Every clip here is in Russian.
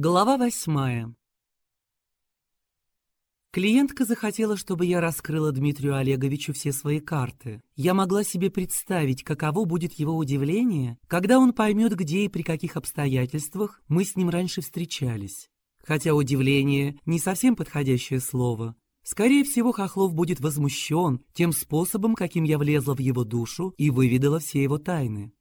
Глава восьмая. Клиентка захотела, чтобы я раскрыла Дмитрию Олеговичу все свои карты. Я могла себе представить, каково будет его удивление, когда он поймет, где и при каких обстоятельствах мы с ним раньше встречались. Хотя удивление — не совсем подходящее слово. Скорее всего, Хохлов будет возмущен тем способом, каким я влезла в его душу и выведала все его тайны.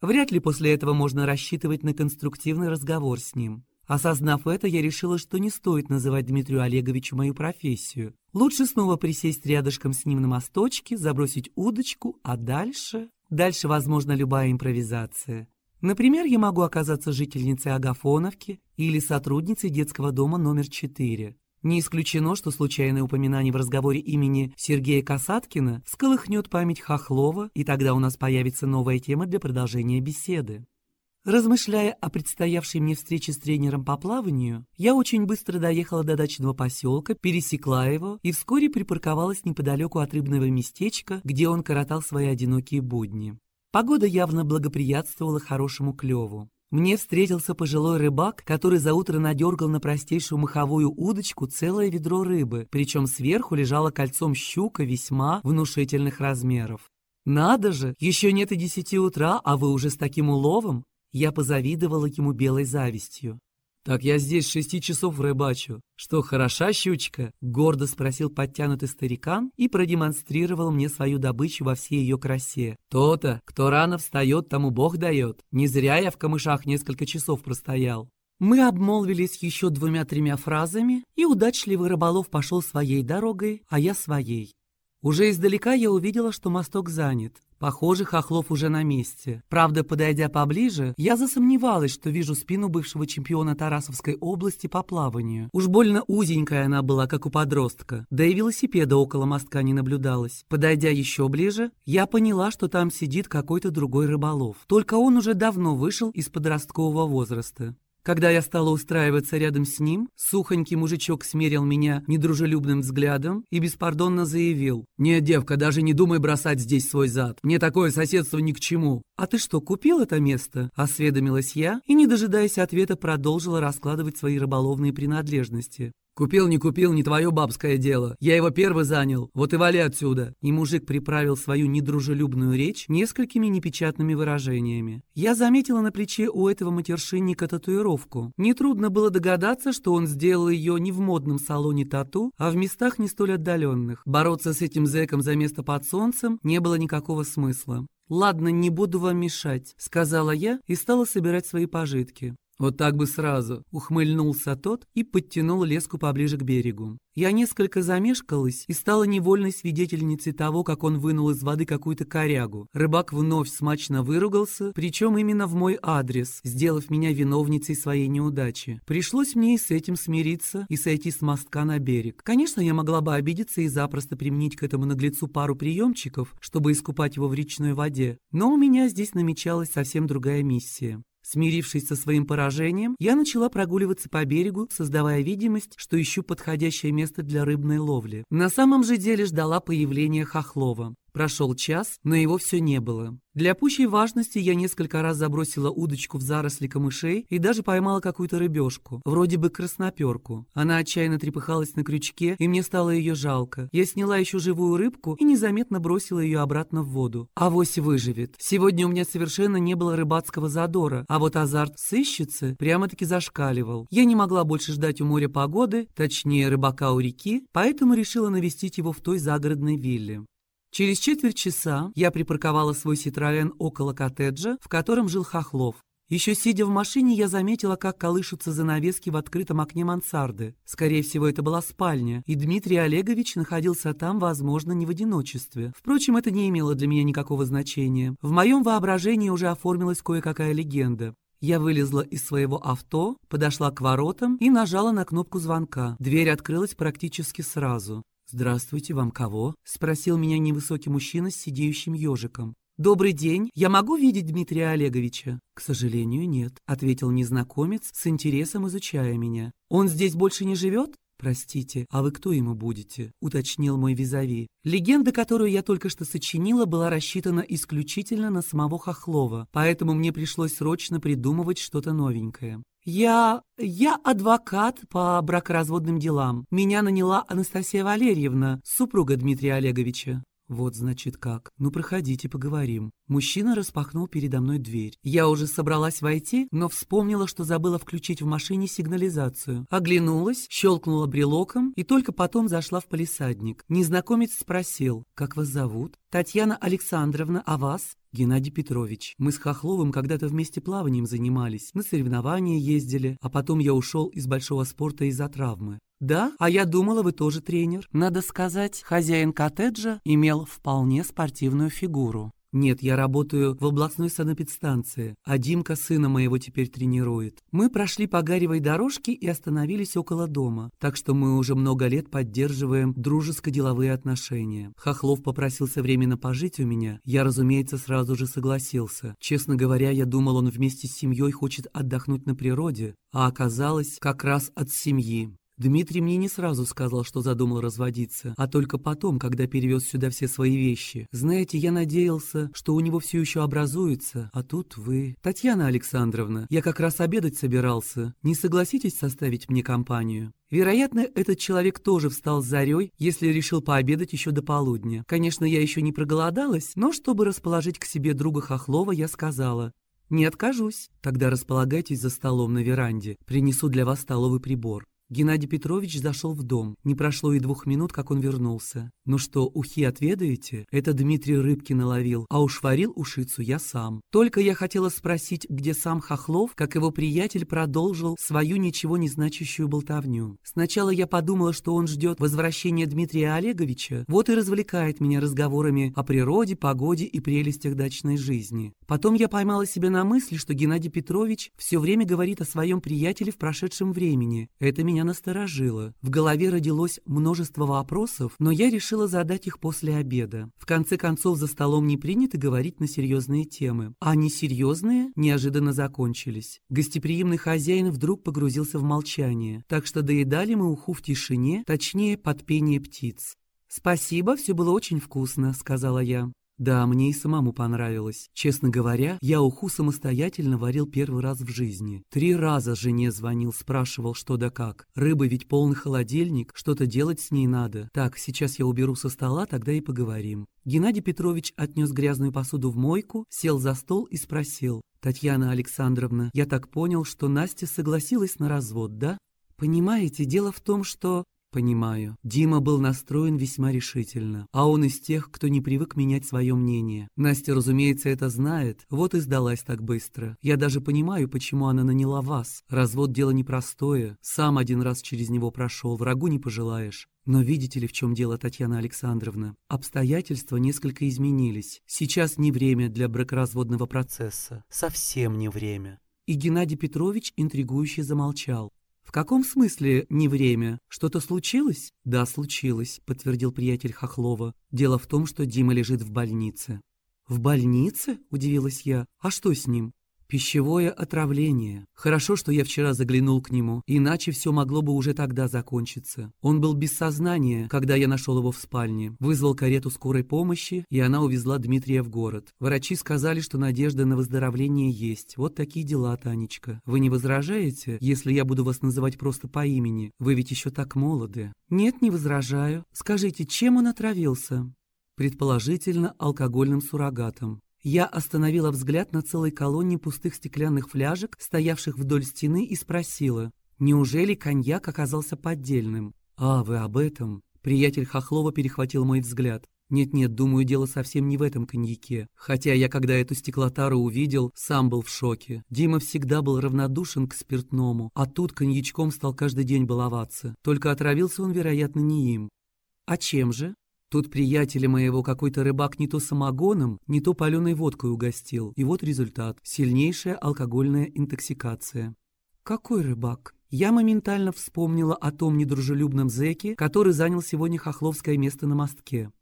Вряд ли после этого можно рассчитывать на конструктивный разговор с ним. Осознав это, я решила, что не стоит называть Дмитрию Олеговичу мою профессию. Лучше снова присесть рядышком с ним на мосточке, забросить удочку, а дальше... Дальше возможна любая импровизация. Например, я могу оказаться жительницей Агафоновки или сотрудницей детского дома номер 4. Не исключено, что случайное упоминание в разговоре имени Сергея Касаткина всколыхнет память Хохлова, и тогда у нас появится новая тема для продолжения беседы. Размышляя о предстоявшей мне встрече с тренером по плаванию, я очень быстро доехала до дачного поселка, пересекла его и вскоре припарковалась неподалеку от рыбного местечка, где он коротал свои одинокие будни. Погода явно благоприятствовала хорошему клеву. Мне встретился пожилой рыбак, который за утро надергал на простейшую маховую удочку целое ведро рыбы, причем сверху лежало кольцом щука весьма внушительных размеров. «Надо же, еще нет и десяти утра, а вы уже с таким уловом? Я позавидовала ему белой завистью. «Так я здесь шести часов рыбачу. Что, хороша щучка?» — гордо спросил подтянутый старикан и продемонстрировал мне свою добычу во всей ее красе. «То-то, кто рано встает, тому Бог дает. Не зря я в камышах несколько часов простоял». Мы обмолвились еще двумя-тремя фразами, и удачливый рыболов пошел своей дорогой, а я своей. Уже издалека я увидела, что мосток занят. Похоже, Хохлов уже на месте. Правда, подойдя поближе, я засомневалась, что вижу спину бывшего чемпиона Тарасовской области по плаванию. Уж больно узенькая она была, как у подростка. Да и велосипеда около мостка не наблюдалось. Подойдя еще ближе, я поняла, что там сидит какой-то другой рыболов. Только он уже давно вышел из подросткового возраста. Когда я стала устраиваться рядом с ним, сухонький мужичок смерил меня недружелюбным взглядом и беспардонно заявил. «Нет, девка, даже не думай бросать здесь свой зад. Мне такое соседство ни к чему». «А ты что, купил это место?» – осведомилась я и, не дожидаясь ответа, продолжила раскладывать свои рыболовные принадлежности. «Купил, не купил, не твое бабское дело. Я его первый занял. Вот и вали отсюда». И мужик приправил свою недружелюбную речь несколькими непечатными выражениями. Я заметила на плече у этого матершинника татуировку. Нетрудно было догадаться, что он сделал ее не в модном салоне тату, а в местах не столь отдаленных. Бороться с этим зэком за место под солнцем не было никакого смысла. «Ладно, не буду вам мешать», — сказала я и стала собирать свои пожитки. «Вот так бы сразу!» — ухмыльнулся тот и подтянул леску поближе к берегу. Я несколько замешкалась и стала невольной свидетельницей того, как он вынул из воды какую-то корягу. Рыбак вновь смачно выругался, причем именно в мой адрес, сделав меня виновницей своей неудачи. Пришлось мне и с этим смириться и сойти с мостка на берег. Конечно, я могла бы обидеться и запросто применить к этому наглецу пару приемчиков, чтобы искупать его в речной воде, но у меня здесь намечалась совсем другая миссия. Смирившись со своим поражением, я начала прогуливаться по берегу, создавая видимость, что ищу подходящее место для рыбной ловли. На самом же деле ждала появления Хохлова. Прошел час, но его все не было. Для пущей важности я несколько раз забросила удочку в заросли камышей и даже поймала какую-то рыбешку, вроде бы красноперку. Она отчаянно трепыхалась на крючке, и мне стало ее жалко. Я сняла еще живую рыбку и незаметно бросила ее обратно в воду. Авось выживет. Сегодня у меня совершенно не было рыбацкого задора, а вот азарт сыщицы прямо-таки зашкаливал. Я не могла больше ждать у моря погоды, точнее рыбака у реки, поэтому решила навестить его в той загородной вилле. Через четверть часа я припарковала свой Ситроен около коттеджа, в котором жил Хохлов. Еще сидя в машине, я заметила, как колышутся занавески в открытом окне мансарды. Скорее всего, это была спальня, и Дмитрий Олегович находился там, возможно, не в одиночестве. Впрочем, это не имело для меня никакого значения. В моем воображении уже оформилась кое-какая легенда. Я вылезла из своего авто, подошла к воротам и нажала на кнопку звонка. Дверь открылась практически сразу. «Здравствуйте, вам кого?» — спросил меня невысокий мужчина с сидеющим ежиком. «Добрый день. Я могу видеть Дмитрия Олеговича?» «К сожалению, нет», — ответил незнакомец, с интересом изучая меня. «Он здесь больше не живет?» «Простите, а вы кто ему будете?» — уточнил мой визави. Легенда, которую я только что сочинила, была рассчитана исключительно на самого Хохлова, поэтому мне пришлось срочно придумывать что-то новенькое. «Я... я адвокат по бракоразводным делам. Меня наняла Анастасия Валерьевна, супруга Дмитрия Олеговича». «Вот, значит, как. Ну, проходите, поговорим». Мужчина распахнул передо мной дверь. Я уже собралась войти, но вспомнила, что забыла включить в машине сигнализацию. Оглянулась, щелкнула брелоком и только потом зашла в полисадник. Незнакомец спросил, «Как вас зовут?» «Татьяна Александровна, а вас?» Геннадий Петрович. Мы с Хохловым когда-то вместе плаванием занимались, на соревнования ездили, а потом я ушел из большого спорта из-за травмы. «Да? А я думала, вы тоже тренер». Надо сказать, хозяин коттеджа имел вполне спортивную фигуру. «Нет, я работаю в областной санэпидстанции, а Димка сына моего теперь тренирует. Мы прошли по гаревой дорожке и остановились около дома, так что мы уже много лет поддерживаем дружеско-деловые отношения. Хохлов попросился временно пожить у меня. Я, разумеется, сразу же согласился. Честно говоря, я думал, он вместе с семьей хочет отдохнуть на природе, а оказалось как раз от семьи. Дмитрий мне не сразу сказал, что задумал разводиться, а только потом, когда перевез сюда все свои вещи. Знаете, я надеялся, что у него все еще образуется, а тут вы... Татьяна Александровна, я как раз обедать собирался. Не согласитесь составить мне компанию? Вероятно, этот человек тоже встал с зарей, если решил пообедать еще до полудня. Конечно, я еще не проголодалась, но чтобы расположить к себе друга Хохлова, я сказала, «Не откажусь. Тогда располагайтесь за столом на веранде. Принесу для вас столовый прибор». Геннадий Петрович зашел в дом. Не прошло и двух минут, как он вернулся. «Ну что, ухи отведаете?» Это Дмитрий рыбки наловил, а уж варил ушицу я сам. Только я хотела спросить, где сам Хохлов, как его приятель продолжил свою ничего не значащую болтовню. Сначала я подумала, что он ждет возвращения Дмитрия Олеговича, вот и развлекает меня разговорами о природе, погоде и прелестях дачной жизни. Потом я поймала себя на мысли, что Геннадий Петрович все время говорит о своем приятеле в прошедшем времени. Это меня насторожило. В голове родилось множество вопросов, но я решила задать их после обеда. В конце концов, за столом не принято говорить на серьезные темы. А несерьезные неожиданно закончились. Гостеприимный хозяин вдруг погрузился в молчание, так что доедали мы уху в тишине, точнее, под пение птиц. «Спасибо, все было очень вкусно», — сказала я. Да, мне и самому понравилось. Честно говоря, я уху самостоятельно варил первый раз в жизни. Три раза жене звонил, спрашивал, что да как. Рыба ведь полный холодильник, что-то делать с ней надо. Так, сейчас я уберу со стола, тогда и поговорим. Геннадий Петрович отнес грязную посуду в мойку, сел за стол и спросил. «Татьяна Александровна, я так понял, что Настя согласилась на развод, да?» «Понимаете, дело в том, что Понимаю. Дима был настроен весьма решительно, а он из тех, кто не привык менять свое мнение. Настя, разумеется, это знает, вот и сдалась так быстро. Я даже понимаю, почему она наняла вас. Развод дело непростое, сам один раз через него прошел, врагу не пожелаешь. Но видите ли, в чем дело, Татьяна Александровна? Обстоятельства несколько изменились. Сейчас не время для бракоразводного процесса. Совсем не время. И Геннадий Петрович интригующе замолчал. «В каком смысле не время? Что-то случилось?» «Да, случилось», — подтвердил приятель Хохлова. «Дело в том, что Дима лежит в больнице». «В больнице?» — удивилась я. «А что с ним?» Пищевое отравление. Хорошо, что я вчера заглянул к нему, иначе все могло бы уже тогда закончиться. Он был без сознания, когда я нашел его в спальне. Вызвал карету скорой помощи, и она увезла Дмитрия в город. Врачи сказали, что надежда на выздоровление есть. Вот такие дела, Танечка. Вы не возражаете, если я буду вас называть просто по имени? Вы ведь еще так молоды. Нет, не возражаю. Скажите, чем он отравился? Предположительно, алкогольным суррогатом. Я остановила взгляд на целой колонне пустых стеклянных фляжек, стоявших вдоль стены, и спросила, неужели коньяк оказался поддельным? «А, вы об этом?» Приятель Хохлова перехватил мой взгляд. Нет-нет, думаю, дело совсем не в этом коньяке. Хотя я, когда эту стеклотару увидел, сам был в шоке. Дима всегда был равнодушен к спиртному, а тут коньячком стал каждый день баловаться. Только отравился он, вероятно, не им. А чем же? Тут приятеля моего какой-то рыбак не то самогоном, не то паленой водкой угостил. И вот результат – сильнейшая алкогольная интоксикация. Какой рыбак? Я моментально вспомнила о том недружелюбном зэке, который занял сегодня хохловское место на мостке.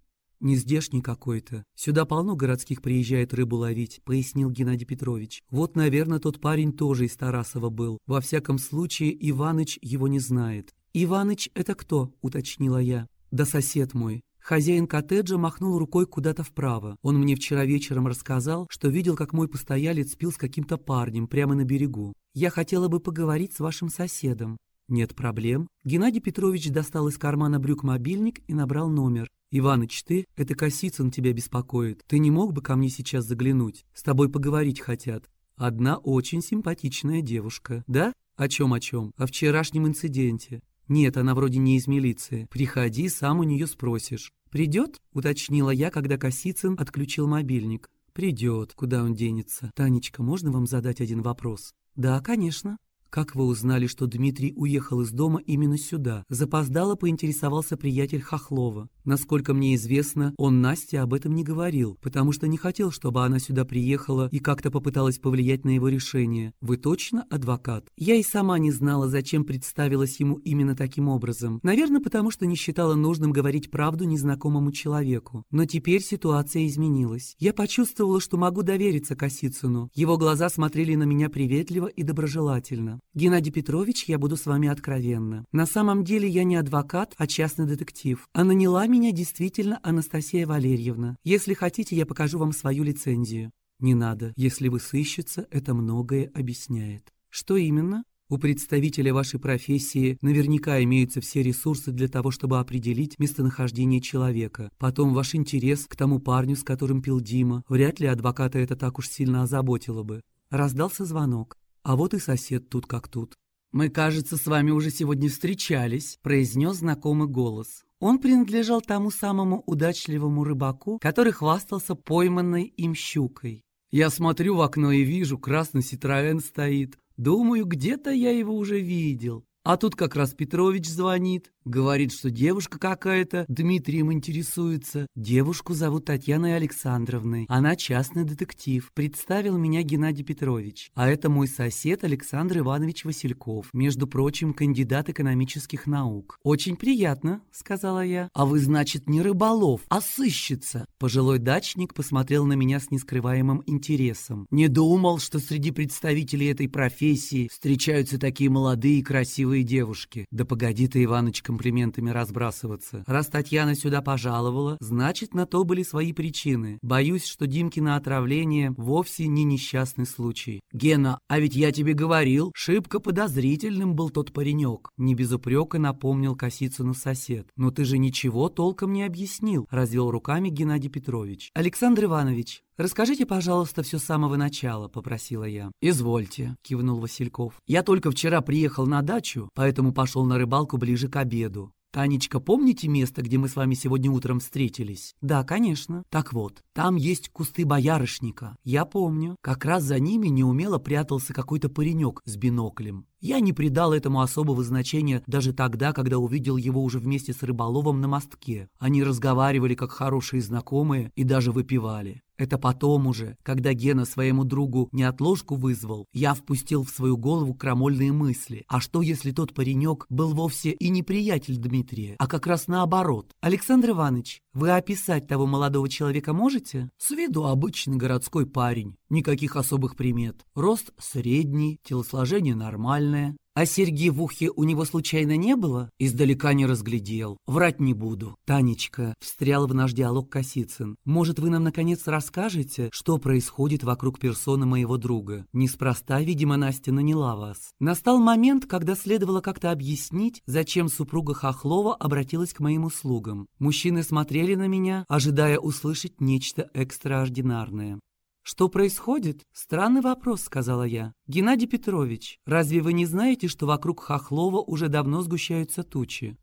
«Не здешний какой-то. Сюда полно городских приезжает рыбу ловить», — пояснил Геннадий Петрович. «Вот, наверное, тот парень тоже из Тарасова был. Во всяком случае, Иваныч его не знает». «Иваныч — это кто?» — уточнила я. «Да сосед мой. Хозяин коттеджа махнул рукой куда-то вправо. Он мне вчера вечером рассказал, что видел, как мой постоялец пил с каким-то парнем прямо на берегу. Я хотела бы поговорить с вашим соседом. Нет проблем. Геннадий Петрович достал из кармана брюк мобильник и набрал номер. «Иваныч, ты? Это Косицын тебя беспокоит. Ты не мог бы ко мне сейчас заглянуть? С тобой поговорить хотят. Одна очень симпатичная девушка. Да? О чем, о чем? О вчерашнем инциденте. «Нет, она вроде не из милиции. Приходи, сам у нее спросишь». «Придет?» — уточнила я, когда Косицын отключил мобильник. «Придет. Куда он денется? Танечка, можно вам задать один вопрос?» «Да, конечно». «Как вы узнали, что Дмитрий уехал из дома именно сюда?» Запоздало поинтересовался приятель Хохлова. Насколько мне известно, он Насте об этом не говорил, потому что не хотел, чтобы она сюда приехала и как-то попыталась повлиять на его решение. Вы точно адвокат? Я и сама не знала, зачем представилась ему именно таким образом. Наверное, потому что не считала нужным говорить правду незнакомому человеку. Но теперь ситуация изменилась. Я почувствовала, что могу довериться Косицыну. Его глаза смотрели на меня приветливо и доброжелательно. «Геннадий Петрович, я буду с вами откровенна. На самом деле я не адвокат, а частный детектив. А наняла меня действительно Анастасия Валерьевна. Если хотите, я покажу вам свою лицензию». «Не надо. Если вы сыщется, это многое объясняет». «Что именно?» У представителя вашей профессии наверняка имеются все ресурсы для того, чтобы определить местонахождение человека. Потом ваш интерес к тому парню, с которым пил Дима. Вряд ли адвоката это так уж сильно озаботило бы. Раздался звонок. А вот и сосед тут как тут. «Мы, кажется, с вами уже сегодня встречались», — произнес знакомый голос. Он принадлежал тому самому удачливому рыбаку, который хвастался пойманной им щукой. Я смотрю в окно и вижу, красный Ситроэн стоит. Думаю, где-то я его уже видел. А тут как раз Петрович звонит. Говорит, что девушка какая-то Дмитрием интересуется. Девушку зовут Татьяной Александровной. Она частный детектив. Представил меня Геннадий Петрович. А это мой сосед Александр Иванович Васильков. Между прочим, кандидат экономических наук. Очень приятно, сказала я. А вы, значит, не рыболов, а сыщица. Пожилой дачник посмотрел на меня с нескрываемым интересом. Не думал, что среди представителей этой профессии встречаются такие молодые и красивые девушки. Да погоди ты, Иваночка, комплиментами разбрасываться. Раз Татьяна сюда пожаловала, значит, на то были свои причины. Боюсь, что Димкино отравление вовсе не несчастный случай. Гена, а ведь я тебе говорил, шибко подозрительным был тот паренек. Не без упрека напомнил Косицыну сосед. Но ты же ничего толком не объяснил, развел руками Геннадий Петрович. Александр Иванович, «Расскажите, пожалуйста, все с самого начала», — попросила я. «Извольте», — кивнул Васильков. «Я только вчера приехал на дачу, поэтому пошел на рыбалку ближе к обеду. «Танечка, помните место, где мы с вами сегодня утром встретились?» «Да, конечно». «Так вот, там есть кусты боярышника. Я помню. Как раз за ними неумело прятался какой-то паренек с биноклем. Я не придал этому особого значения даже тогда, когда увидел его уже вместе с рыболовом на мостке. Они разговаривали как хорошие знакомые и даже выпивали. Это потом уже, когда Гена своему другу неотложку вызвал, я впустил в свою голову крамольные мысли. А что, если тот паренек был вовсе и не приятель Дмитрия, а как раз наоборот? Александр Иванович, вы описать того молодого человека можете? С виду обычный городской парень, никаких особых примет. Рост средний, телосложение нормальное. А серьги в ухе у него случайно не было? Издалека не разглядел. Врать не буду. Танечка, встрял в наш диалог Косицын. Может, вы нам наконец расскажете, что происходит вокруг персоны моего друга? Неспроста, видимо, Настя наняла вас. Настал момент, когда следовало как-то объяснить, зачем супруга Хохлова обратилась к моим услугам. Мужчины смотрели на меня, ожидая услышать нечто экстраординарное. «Что происходит?» «Странный вопрос», — сказала я. «Геннадий Петрович, разве вы не знаете, что вокруг Хохлова уже давно сгущаются тучи?»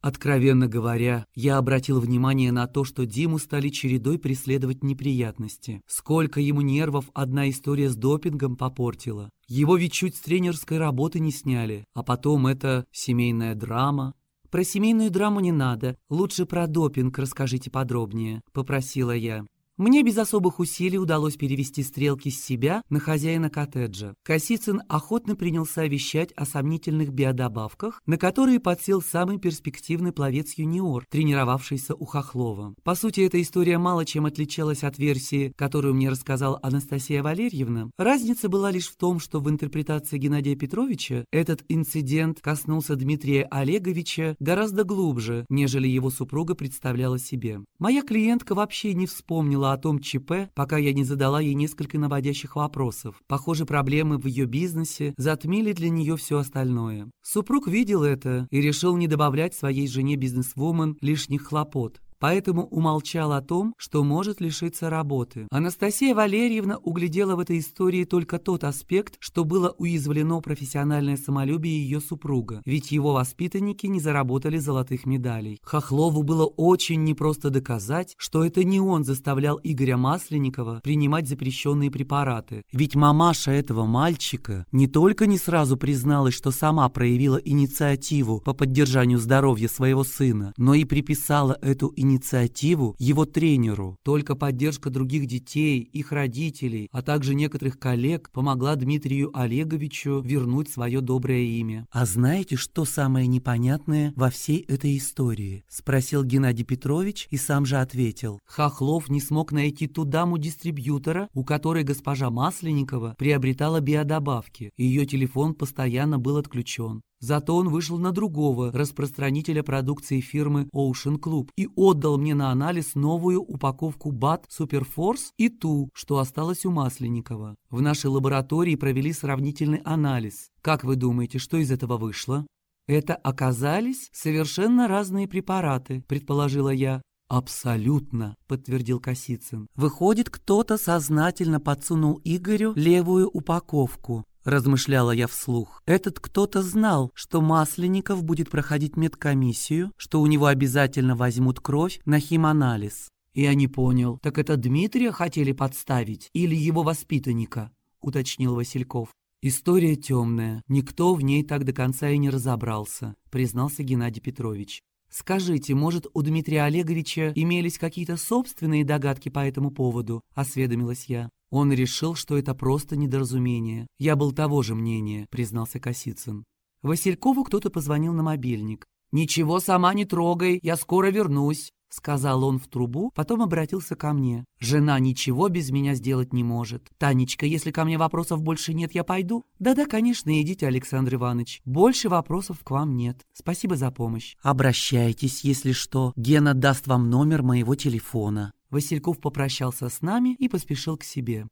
Откровенно говоря, я обратил внимание на то, что Диму стали чередой преследовать неприятности. Сколько ему нервов одна история с допингом попортила. Его ведь чуть с тренерской работы не сняли. А потом это семейная драма. «Про семейную драму не надо. Лучше про допинг расскажите подробнее», — попросила я. Мне без особых усилий удалось перевести стрелки с себя на хозяина коттеджа. Косицын охотно принялся вещать о сомнительных биодобавках, на которые подсел самый перспективный пловец-юниор, тренировавшийся у Хохлова. По сути, эта история мало чем отличалась от версии, которую мне рассказала Анастасия Валерьевна. Разница была лишь в том, что в интерпретации Геннадия Петровича этот инцидент коснулся Дмитрия Олеговича гораздо глубже, нежели его супруга представляла себе. Моя клиентка вообще не вспомнила о том ЧП, пока я не задала ей несколько наводящих вопросов. Похоже, проблемы в ее бизнесе затмили для нее все остальное. Супруг видел это и решил не добавлять своей жене бизнесвумен лишних хлопот поэтому умолчал о том, что может лишиться работы. Анастасия Валерьевна углядела в этой истории только тот аспект, что было уязвлено профессиональное самолюбие ее супруга, ведь его воспитанники не заработали золотых медалей. Хохлову было очень непросто доказать, что это не он заставлял Игоря Масленникова принимать запрещенные препараты, ведь мамаша этого мальчика не только не сразу призналась, что сама проявила инициативу по поддержанию здоровья своего сына, но и приписала эту инициативу инициативу его тренеру. Только поддержка других детей, их родителей, а также некоторых коллег помогла Дмитрию Олеговичу вернуть свое доброе имя. «А знаете, что самое непонятное во всей этой истории?» – спросил Геннадий Петрович и сам же ответил. Хохлов не смог найти ту даму-дистрибьютора, у которой госпожа Масленникова приобретала биодобавки. Ее телефон постоянно был отключен. Зато он вышел на другого распространителя продукции фирмы Ocean Club и отдал мне на анализ новую упаковку БАД Суперфорс и ту, что осталась у Масленникова. В нашей лаборатории провели сравнительный анализ. Как вы думаете, что из этого вышло? Это оказались совершенно разные препараты, предположила я. «Абсолютно», — подтвердил Косицын. «Выходит, кто-то сознательно подсунул Игорю левую упаковку размышляла я вслух. Этот кто-то знал, что Масленников будет проходить медкомиссию, что у него обязательно возьмут кровь на химанализ. Я не понял, так это Дмитрия хотели подставить или его воспитанника? Уточнил Васильков. История темная, никто в ней так до конца и не разобрался, признался Геннадий Петрович. «Скажите, может, у Дмитрия Олеговича имелись какие-то собственные догадки по этому поводу?» – осведомилась я. Он решил, что это просто недоразумение. Я был того же мнения, признался Косицын. Василькову кто-то позвонил на мобильник. «Ничего сама не трогай, я скоро вернусь», — сказал он в трубу, потом обратился ко мне. «Жена ничего без меня сделать не может. Танечка, если ко мне вопросов больше нет, я пойду?» «Да-да, конечно, идите, Александр Иванович. Больше вопросов к вам нет. Спасибо за помощь». «Обращайтесь, если что. Гена даст вам номер моего телефона». Васильков попрощался с нами и поспешил к себе.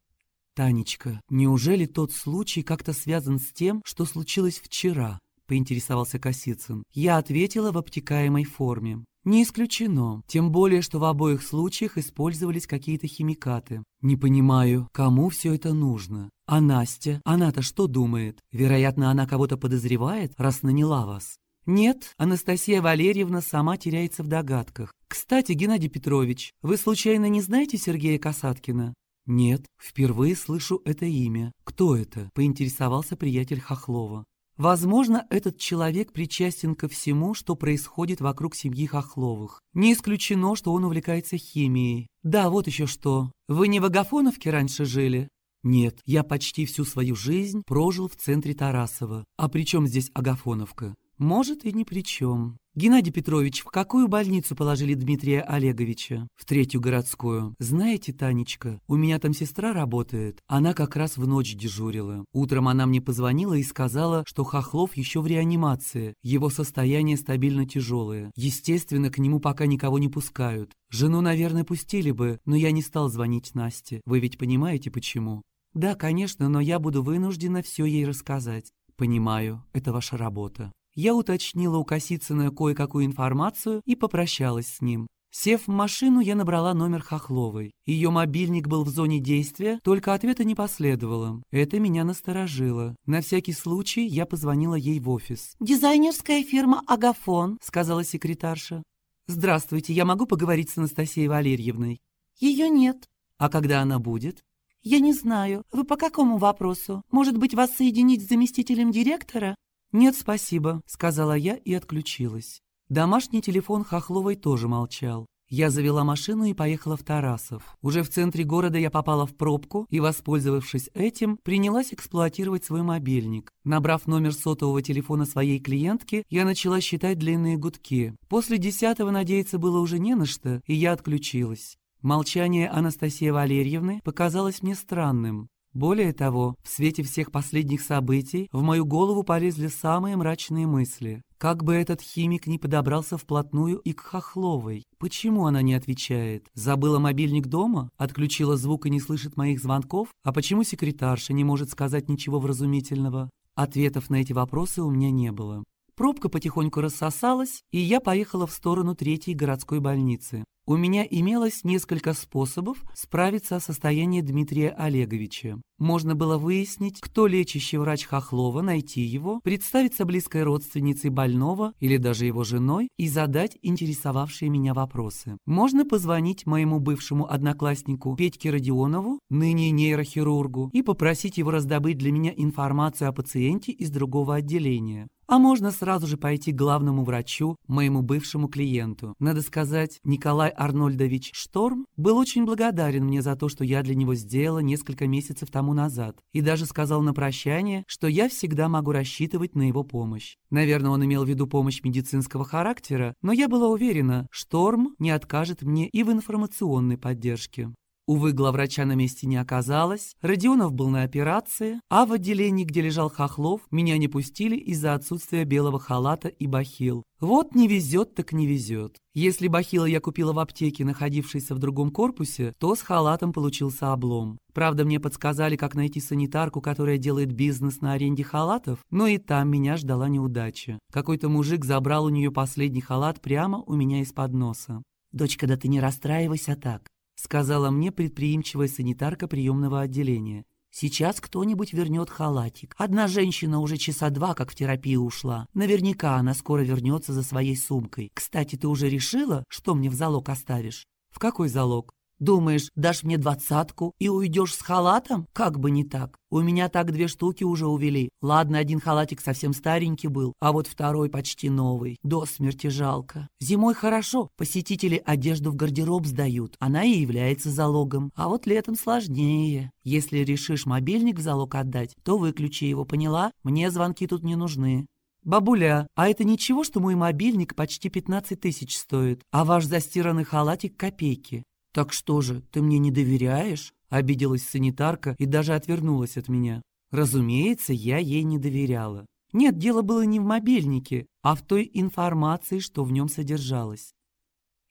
«Танечка, неужели тот случай как-то связан с тем, что случилось вчера?» — поинтересовался Косицын. Я ответила в обтекаемой форме. «Не исключено, тем более, что в обоих случаях использовались какие-то химикаты. Не понимаю, кому все это нужно? А Настя? Она-то что думает? Вероятно, она кого-то подозревает, раз наняла вас. Нет, Анастасия Валерьевна сама теряется в догадках. Кстати, Геннадий Петрович, вы случайно не знаете Сергея Касаткина? Нет, впервые слышу это имя. Кто это? Поинтересовался приятель Хохлова. Возможно, этот человек причастен ко всему, что происходит вокруг семьи Хохловых. Не исключено, что он увлекается химией. Да, вот еще что. Вы не в Агафоновке раньше жили? Нет, я почти всю свою жизнь прожил в центре Тарасова. А при чем здесь Агафоновка? Может, и ни при чем. Геннадий Петрович, в какую больницу положили Дмитрия Олеговича? В третью городскую. Знаете, Танечка, у меня там сестра работает. Она как раз в ночь дежурила. Утром она мне позвонила и сказала, что Хохлов еще в реанимации. Его состояние стабильно тяжелое. Естественно, к нему пока никого не пускают. Жену, наверное, пустили бы, но я не стал звонить Насте. Вы ведь понимаете, почему? Да, конечно, но я буду вынуждена все ей рассказать. Понимаю, это ваша работа. Я уточнила у Косицына кое-какую информацию и попрощалась с ним. Сев в машину, я набрала номер Хохловой. Ее мобильник был в зоне действия, только ответа не последовало. Это меня насторожило. На всякий случай я позвонила ей в офис. «Дизайнерская фирма «Агафон», — сказала секретарша. «Здравствуйте, я могу поговорить с Анастасией Валерьевной?» «Ее нет». «А когда она будет?» «Я не знаю. Вы по какому вопросу? Может быть, вас соединить с заместителем директора?» «Нет, спасибо», — сказала я и отключилась. Домашний телефон Хохловой тоже молчал. Я завела машину и поехала в Тарасов. Уже в центре города я попала в пробку и, воспользовавшись этим, принялась эксплуатировать свой мобильник. Набрав номер сотового телефона своей клиентки, я начала считать длинные гудки. После десятого надеяться было уже не на что, и я отключилась. Молчание Анастасии Валерьевны показалось мне странным. Более того, в свете всех последних событий в мою голову полезли самые мрачные мысли. Как бы этот химик не подобрался вплотную и к Хохловой. Почему она не отвечает? Забыла мобильник дома? Отключила звук и не слышит моих звонков? А почему секретарша не может сказать ничего вразумительного? Ответов на эти вопросы у меня не было. Пробка потихоньку рассосалась, и я поехала в сторону третьей городской больницы. У меня имелось несколько способов справиться о состоянии Дмитрия Олеговича. Можно было выяснить, кто лечащий врач Хохлова, найти его, представиться близкой родственницей больного или даже его женой и задать интересовавшие меня вопросы. Можно позвонить моему бывшему однокласснику Петьке Родионову, ныне нейрохирургу, и попросить его раздобыть для меня информацию о пациенте из другого отделения. А можно сразу же пойти к главному врачу, моему бывшему клиенту. Надо сказать, Николай Арнольдович Шторм был очень благодарен мне за то, что я для него сделала несколько месяцев тому назад, и даже сказал на прощание, что я всегда могу рассчитывать на его помощь. Наверное, он имел в виду помощь медицинского характера, но я была уверена, Шторм не откажет мне и в информационной поддержке. Увы, главврача на месте не оказалось, Родионов был на операции, а в отделении, где лежал Хохлов, меня не пустили из-за отсутствия белого халата и бахил. Вот не везет, так не везет. Если бахила я купила в аптеке, находившейся в другом корпусе, то с халатом получился облом. Правда, мне подсказали, как найти санитарку, которая делает бизнес на аренде халатов, но и там меня ждала неудача. Какой-то мужик забрал у нее последний халат прямо у меня из-под носа. «Дочка, да ты не расстраивайся так сказала мне предприимчивая санитарка приемного отделения. Сейчас кто-нибудь вернет халатик. Одна женщина уже часа два как в терапию ушла. Наверняка она скоро вернется за своей сумкой. Кстати, ты уже решила, что мне в залог оставишь? В какой залог? Думаешь, дашь мне двадцатку и уйдешь с халатом? Как бы не так. У меня так две штуки уже увели. Ладно, один халатик совсем старенький был, а вот второй почти новый. До смерти жалко. Зимой хорошо, посетители одежду в гардероб сдают. Она и является залогом. А вот летом сложнее. Если решишь мобильник в залог отдать, то выключи его, поняла? Мне звонки тут не нужны. «Бабуля, а это ничего, что мой мобильник почти 15 тысяч стоит, а ваш застиранный халатик – копейки? «Так что же, ты мне не доверяешь?» — обиделась санитарка и даже отвернулась от меня. Разумеется, я ей не доверяла. Нет, дело было не в мобильнике, а в той информации, что в нем содержалось.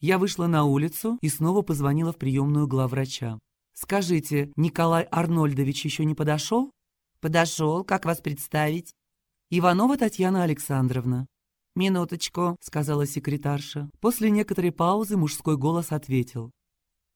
Я вышла на улицу и снова позвонила в приемную главврача. «Скажите, Николай Арнольдович еще не подошел?» «Подошел. Как вас представить?» «Иванова Татьяна Александровна». «Минуточку», — сказала секретарша. После некоторой паузы мужской голос ответил.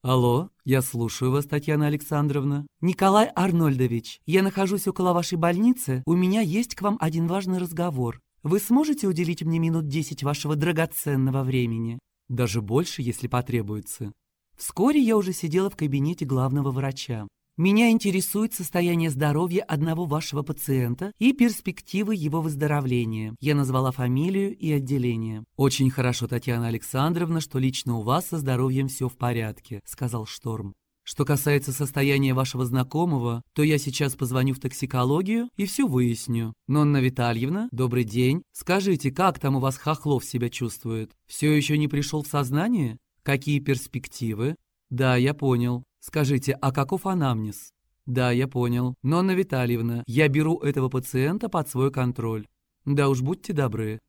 «Алло, я слушаю вас, Татьяна Александровна. Николай Арнольдович, я нахожусь около вашей больницы, у меня есть к вам один важный разговор. Вы сможете уделить мне минут десять вашего драгоценного времени? Даже больше, если потребуется». Вскоре я уже сидела в кабинете главного врача. Меня интересует состояние здоровья одного вашего пациента и перспективы его выздоровления. Я назвала фамилию и отделение. Очень хорошо, Татьяна Александровна, что лично у вас со здоровьем все в порядке, сказал Шторм. Что касается состояния вашего знакомого, то я сейчас позвоню в токсикологию и все выясню. Нонна Витальевна, добрый день. Скажите, как там у вас Хохлов себя чувствует? Все еще не пришел в сознание? Какие перспективы? Да, я понял. Скажите, а каков анамнез? Да, я понял. Нонна Витальевна, я беру этого пациента под свой контроль. Да уж, будьте добры.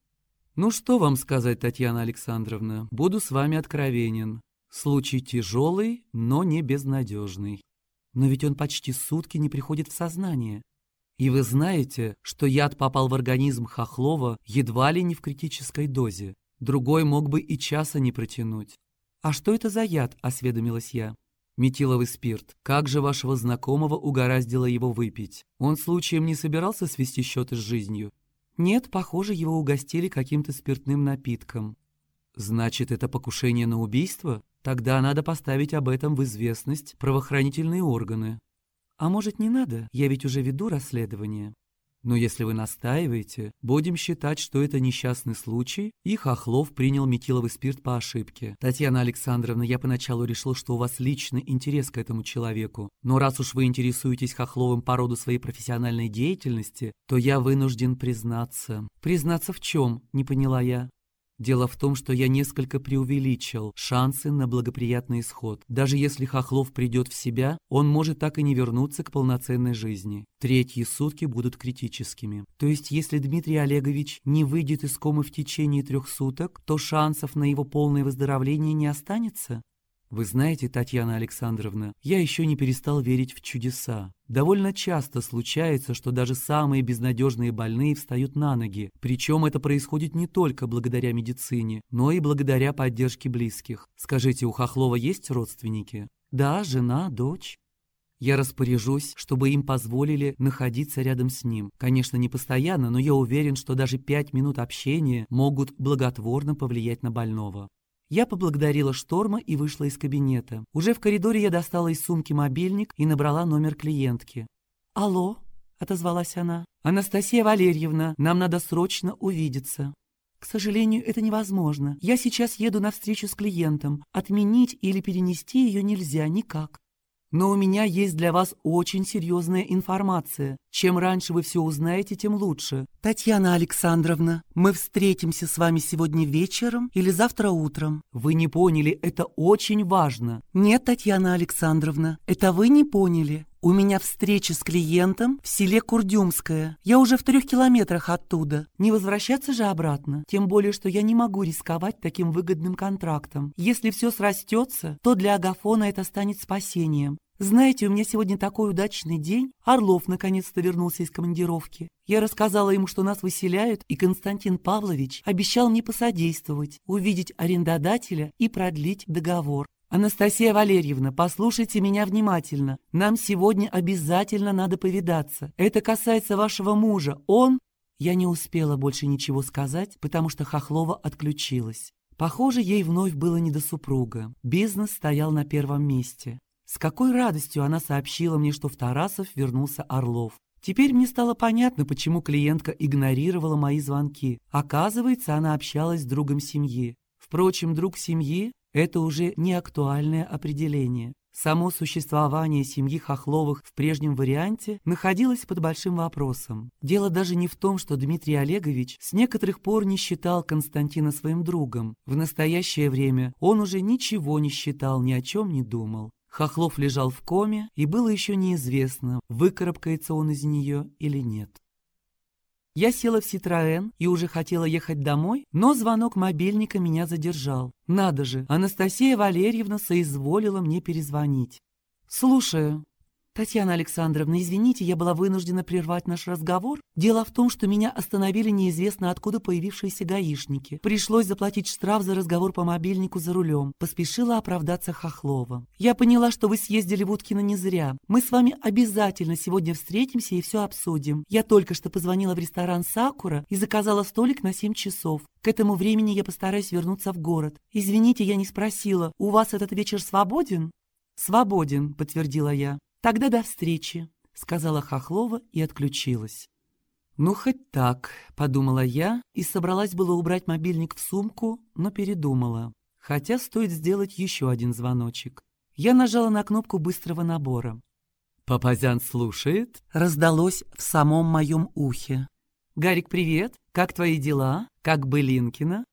Ну что вам сказать, Татьяна Александровна, буду с вами откровенен. Случай тяжелый, но не безнадежный. Но ведь он почти сутки не приходит в сознание. И вы знаете, что яд попал в организм Хохлова едва ли не в критической дозе. Другой мог бы и часа не протянуть. «А что это за яд?» – осведомилась я. Метиловый спирт. Как же вашего знакомого угораздило его выпить? Он случаем не собирался свести счеты с жизнью? Нет, похоже, его угостили каким-то спиртным напитком. Значит, это покушение на убийство? Тогда надо поставить об этом в известность правоохранительные органы. А может, не надо? Я ведь уже веду расследование. Но если вы настаиваете, будем считать, что это несчастный случай, и Хохлов принял метиловый спирт по ошибке. Татьяна Александровна, я поначалу решил, что у вас личный интерес к этому человеку. Но раз уж вы интересуетесь Хохловым по роду своей профессиональной деятельности, то я вынужден признаться. Признаться в чем, не поняла я. Дело в том, что я несколько преувеличил шансы на благоприятный исход. Даже если Хохлов придет в себя, он может так и не вернуться к полноценной жизни. Третьи сутки будут критическими. То есть, если Дмитрий Олегович не выйдет из комы в течение трех суток, то шансов на его полное выздоровление не останется? Вы знаете, Татьяна Александровна, я еще не перестал верить в чудеса. Довольно часто случается, что даже самые безнадежные больные встают на ноги. Причем это происходит не только благодаря медицине, но и благодаря поддержке близких. Скажите, у Хохлова есть родственники? Да, жена, дочь. Я распоряжусь, чтобы им позволили находиться рядом с ним. Конечно, не постоянно, но я уверен, что даже пять минут общения могут благотворно повлиять на больного. Я поблагодарила Шторма и вышла из кабинета. Уже в коридоре я достала из сумки мобильник и набрала номер клиентки. «Алло?» — отозвалась она. «Анастасия Валерьевна, нам надо срочно увидеться». «К сожалению, это невозможно. Я сейчас еду на встречу с клиентом. Отменить или перенести ее нельзя никак». Но у меня есть для вас очень серьезная информация. Чем раньше вы все узнаете, тем лучше. Татьяна Александровна, мы встретимся с вами сегодня вечером или завтра утром. Вы не поняли, это очень важно. Нет, Татьяна Александровна, это вы не поняли. У меня встреча с клиентом в селе Курдюмское. Я уже в трех километрах оттуда. Не возвращаться же обратно. Тем более, что я не могу рисковать таким выгодным контрактом. Если все срастется, то для Агафона это станет спасением. Знаете, у меня сегодня такой удачный день. Орлов наконец-то вернулся из командировки. Я рассказала ему, что нас выселяют, и Константин Павлович обещал мне посодействовать, увидеть арендодателя и продлить договор. «Анастасия Валерьевна, послушайте меня внимательно. Нам сегодня обязательно надо повидаться. Это касается вашего мужа. Он...» Я не успела больше ничего сказать, потому что Хохлова отключилась. Похоже, ей вновь было не до супруга. Бизнес стоял на первом месте. С какой радостью она сообщила мне, что в Тарасов вернулся Орлов. Теперь мне стало понятно, почему клиентка игнорировала мои звонки. Оказывается, она общалась с другом семьи. Впрочем, друг семьи – это уже не актуальное определение. Само существование семьи Хохловых в прежнем варианте находилось под большим вопросом. Дело даже не в том, что Дмитрий Олегович с некоторых пор не считал Константина своим другом. В настоящее время он уже ничего не считал, ни о чем не думал. Хохлов лежал в коме, и было еще неизвестно, выкарабкается он из нее или нет. Я села в Ситроэн и уже хотела ехать домой, но звонок мобильника меня задержал. Надо же, Анастасия Валерьевна соизволила мне перезвонить. «Слушаю», «Татьяна Александровна, извините, я была вынуждена прервать наш разговор. Дело в том, что меня остановили неизвестно откуда появившиеся гаишники. Пришлось заплатить штраф за разговор по мобильнику за рулем. Поспешила оправдаться Хохлова. Я поняла, что вы съездили в Уткино не зря. Мы с вами обязательно сегодня встретимся и все обсудим. Я только что позвонила в ресторан «Сакура» и заказала столик на 7 часов. К этому времени я постараюсь вернуться в город. Извините, я не спросила, у вас этот вечер свободен?» «Свободен», — подтвердила я. «Тогда до встречи», — сказала Хохлова и отключилась. «Ну, хоть так», — подумала я и собралась было убрать мобильник в сумку, но передумала. Хотя стоит сделать еще один звоночек. Я нажала на кнопку быстрого набора. «Папазян слушает?» — раздалось в самом моем ухе. «Гарик, привет! Как твои дела? Как Былинкина?»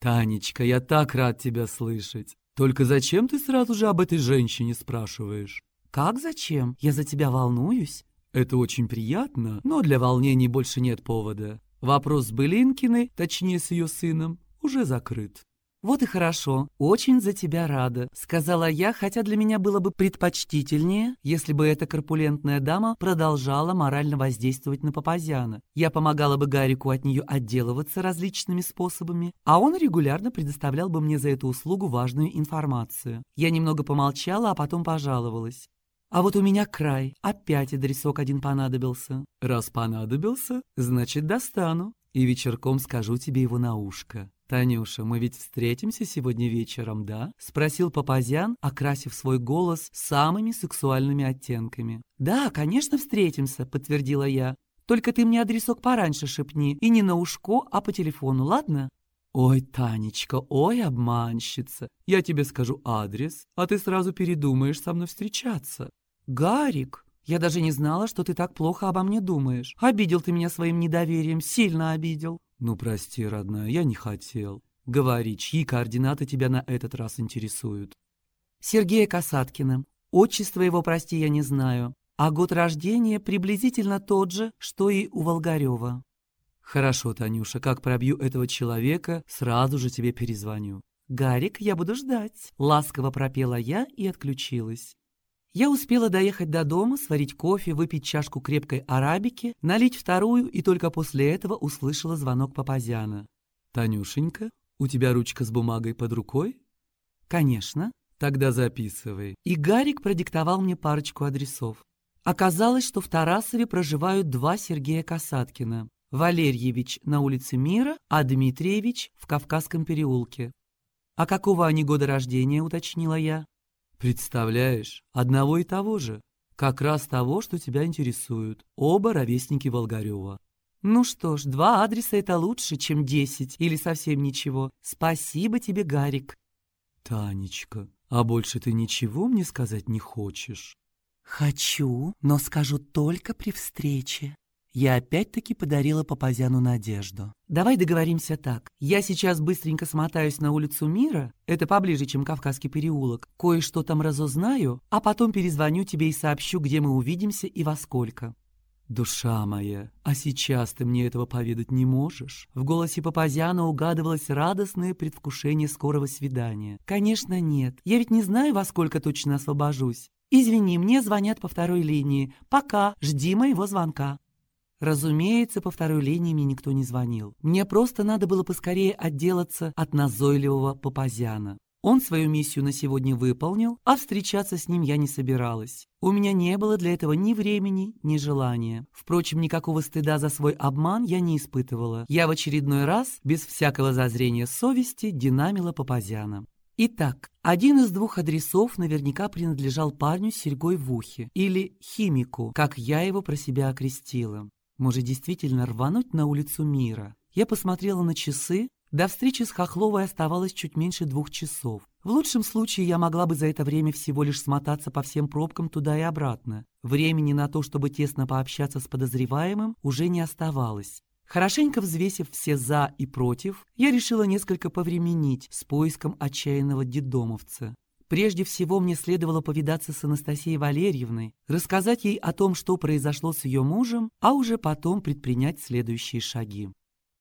«Танечка, я так рад тебя слышать. Только зачем ты сразу же об этой женщине спрашиваешь?» «Как зачем? Я за тебя волнуюсь». «Это очень приятно, но для волнений больше нет повода. Вопрос с Былинкиной, точнее с ее сыном, уже закрыт». «Вот и хорошо. Очень за тебя рада», — сказала я, хотя для меня было бы предпочтительнее, если бы эта корпулентная дама продолжала морально воздействовать на Папазяна. Я помогала бы Гарику от нее отделываться различными способами, а он регулярно предоставлял бы мне за эту услугу важную информацию. Я немного помолчала, а потом пожаловалась. А вот у меня край. Опять адресок один понадобился. Раз понадобился, значит, достану. И вечерком скажу тебе его на ушко. «Танюша, мы ведь встретимся сегодня вечером, да?» — спросил Папазян, окрасив свой голос самыми сексуальными оттенками. «Да, конечно, встретимся», — подтвердила я. Только ты мне адресок пораньше шепни, и не на ушко, а по телефону, ладно?» «Ой, Танечка, ой, обманщица, я тебе скажу адрес, а ты сразу передумаешь со мной встречаться». «Гарик, я даже не знала, что ты так плохо обо мне думаешь. Обидел ты меня своим недоверием, сильно обидел». «Ну, прости, родная, я не хотел. Говори, чьи координаты тебя на этот раз интересуют?» «Сергея Касаткина. Отчество его, прости, я не знаю. А год рождения приблизительно тот же, что и у Волгарева». «Хорошо, Танюша, как пробью этого человека, сразу же тебе перезвоню». «Гарик, я буду ждать», — ласково пропела я и отключилась. Я успела доехать до дома, сварить кофе, выпить чашку крепкой арабики, налить вторую и только после этого услышала звонок Папазяна. «Танюшенька, у тебя ручка с бумагой под рукой?» «Конечно». «Тогда записывай». И Гарик продиктовал мне парочку адресов. Оказалось, что в Тарасове проживают два Сергея Касаткина. Валерьевич на улице Мира, а Дмитриевич в Кавказском переулке. «А какого они года рождения?» — уточнила я. «Представляешь, одного и того же. Как раз того, что тебя интересует. Оба ровесники Волгарева». «Ну что ж, два адреса — это лучше, чем десять или совсем ничего. Спасибо тебе, Гарик». «Танечка, а больше ты ничего мне сказать не хочешь?» «Хочу, но скажу только при встрече». Я опять-таки подарила Папазяну надежду. «Давай договоримся так. Я сейчас быстренько смотаюсь на улицу Мира, это поближе, чем Кавказский переулок, кое-что там разузнаю, а потом перезвоню тебе и сообщу, где мы увидимся и во сколько». «Душа моя, а сейчас ты мне этого поведать не можешь?» В голосе Папазяна угадывалось радостное предвкушение скорого свидания. «Конечно нет. Я ведь не знаю, во сколько точно освобожусь. Извини, мне звонят по второй линии. Пока, жди моего звонка». Разумеется, по второй линии мне никто не звонил. Мне просто надо было поскорее отделаться от назойливого Папазяна. Он свою миссию на сегодня выполнил, а встречаться с ним я не собиралась. У меня не было для этого ни времени, ни желания. Впрочем, никакого стыда за свой обман я не испытывала. Я в очередной раз, без всякого зазрения совести, динамила Папазяна. Итак, один из двух адресов наверняка принадлежал парню с серьгой в ухе, или химику, как я его про себя окрестила. Может, действительно рвануть на улицу мира? Я посмотрела на часы. До встречи с Хохловой оставалось чуть меньше двух часов. В лучшем случае я могла бы за это время всего лишь смотаться по всем пробкам туда и обратно. Времени на то, чтобы тесно пообщаться с подозреваемым, уже не оставалось. Хорошенько взвесив все «за» и «против», я решила несколько повременить с поиском отчаянного дедомовца. Прежде всего мне следовало повидаться с Анастасией Валерьевной, рассказать ей о том, что произошло с ее мужем, а уже потом предпринять следующие шаги.